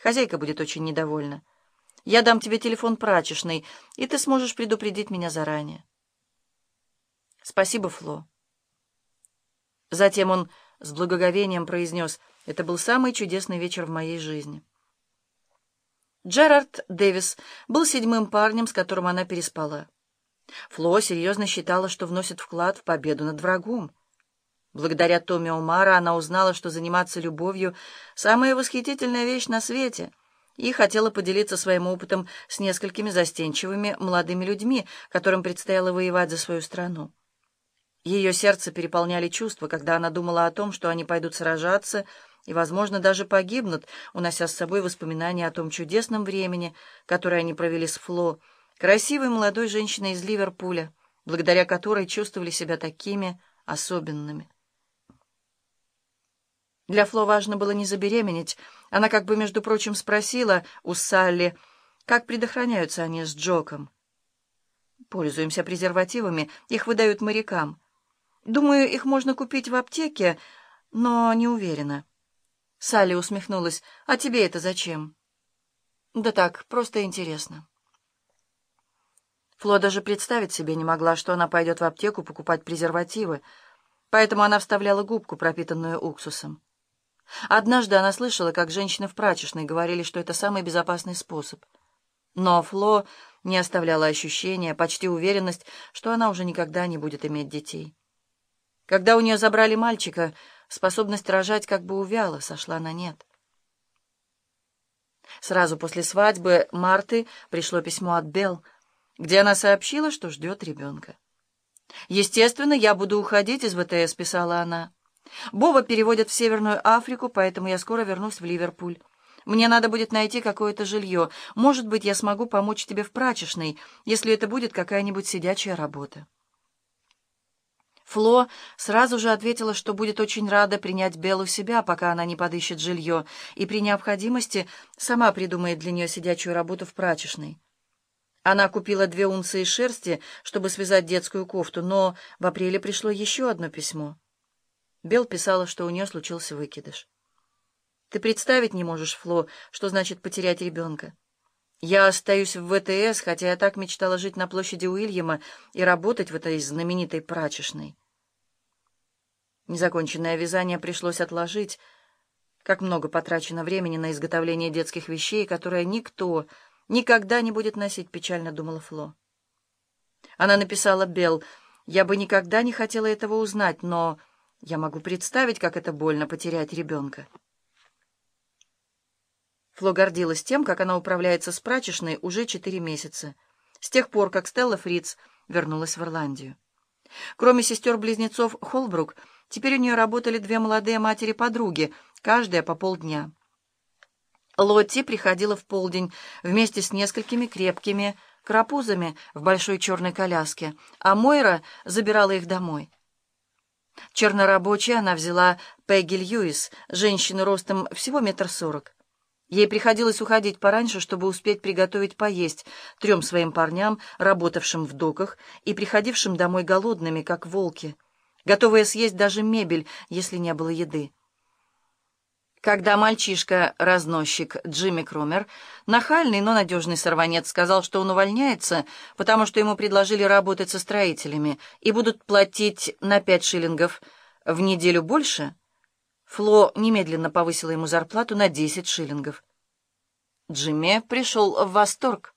Хозяйка будет очень недовольна. Я дам тебе телефон прачечной, и ты сможешь предупредить меня заранее. Спасибо, Фло. Затем он с благоговением произнес, это был самый чудесный вечер в моей жизни. Джерард Дэвис был седьмым парнем, с которым она переспала. Фло серьезно считала, что вносит вклад в победу над врагом. Благодаря Томми Омара она узнала, что заниматься любовью — самая восхитительная вещь на свете, и хотела поделиться своим опытом с несколькими застенчивыми молодыми людьми, которым предстояло воевать за свою страну. Ее сердце переполняли чувства, когда она думала о том, что они пойдут сражаться и, возможно, даже погибнут, унося с собой воспоминания о том чудесном времени, которое они провели с Фло, красивой молодой женщиной из Ливерпуля, благодаря которой чувствовали себя такими особенными. Для Фло важно было не забеременеть. Она как бы, между прочим, спросила у Салли, как предохраняются они с Джоком. «Пользуемся презервативами, их выдают морякам». Думаю, их можно купить в аптеке, но не уверена. Салли усмехнулась. А тебе это зачем? Да так, просто интересно. Фло даже представить себе не могла, что она пойдет в аптеку покупать презервативы, поэтому она вставляла губку, пропитанную уксусом. Однажды она слышала, как женщины в прачечной говорили, что это самый безопасный способ. Но Фло не оставляла ощущения, почти уверенность, что она уже никогда не будет иметь детей. Когда у нее забрали мальчика, способность рожать как бы увяла, сошла на нет. Сразу после свадьбы Марты пришло письмо от Белл, где она сообщила, что ждет ребенка. «Естественно, я буду уходить из ВТС», — писала она. «Боба переводят в Северную Африку, поэтому я скоро вернусь в Ливерпуль. Мне надо будет найти какое-то жилье. Может быть, я смогу помочь тебе в прачечной, если это будет какая-нибудь сидячая работа». Фло сразу же ответила, что будет очень рада принять Беллу себя, пока она не подыщет жилье, и при необходимости сама придумает для нее сидячую работу в прачечной. Она купила две унции шерсти, чтобы связать детскую кофту, но в апреле пришло еще одно письмо. Белл писала, что у нее случился выкидыш. «Ты представить не можешь, Фло, что значит потерять ребенка. Я остаюсь в ВТС, хотя я так мечтала жить на площади Уильяма и работать в этой знаменитой прачечной». Незаконченное вязание пришлось отложить. Как много потрачено времени на изготовление детских вещей, которые никто никогда не будет носить, печально думала Фло. Она написала Белл, «Я бы никогда не хотела этого узнать, но я могу представить, как это больно потерять ребенка». Фло гордилась тем, как она управляется с прачечной уже четыре месяца, с тех пор, как Стелла Фриц вернулась в Ирландию. Кроме сестер-близнецов Холбрук, Теперь у нее работали две молодые матери-подруги, каждая по полдня. Лотти приходила в полдень вместе с несколькими крепкими крапузами в большой черной коляске, а Мойра забирала их домой. Чернорабочей она взяла Пегги Льюис, женщину ростом всего метр сорок. Ей приходилось уходить пораньше, чтобы успеть приготовить поесть трем своим парням, работавшим в доках и приходившим домой голодными, как волки — готовые съесть даже мебель, если не было еды. Когда мальчишка-разносчик Джимми Крумер, нахальный, но надежный сорванец, сказал, что он увольняется, потому что ему предложили работать со строителями и будут платить на пять шиллингов в неделю больше, Фло немедленно повысила ему зарплату на десять шиллингов. Джимми пришел в восторг.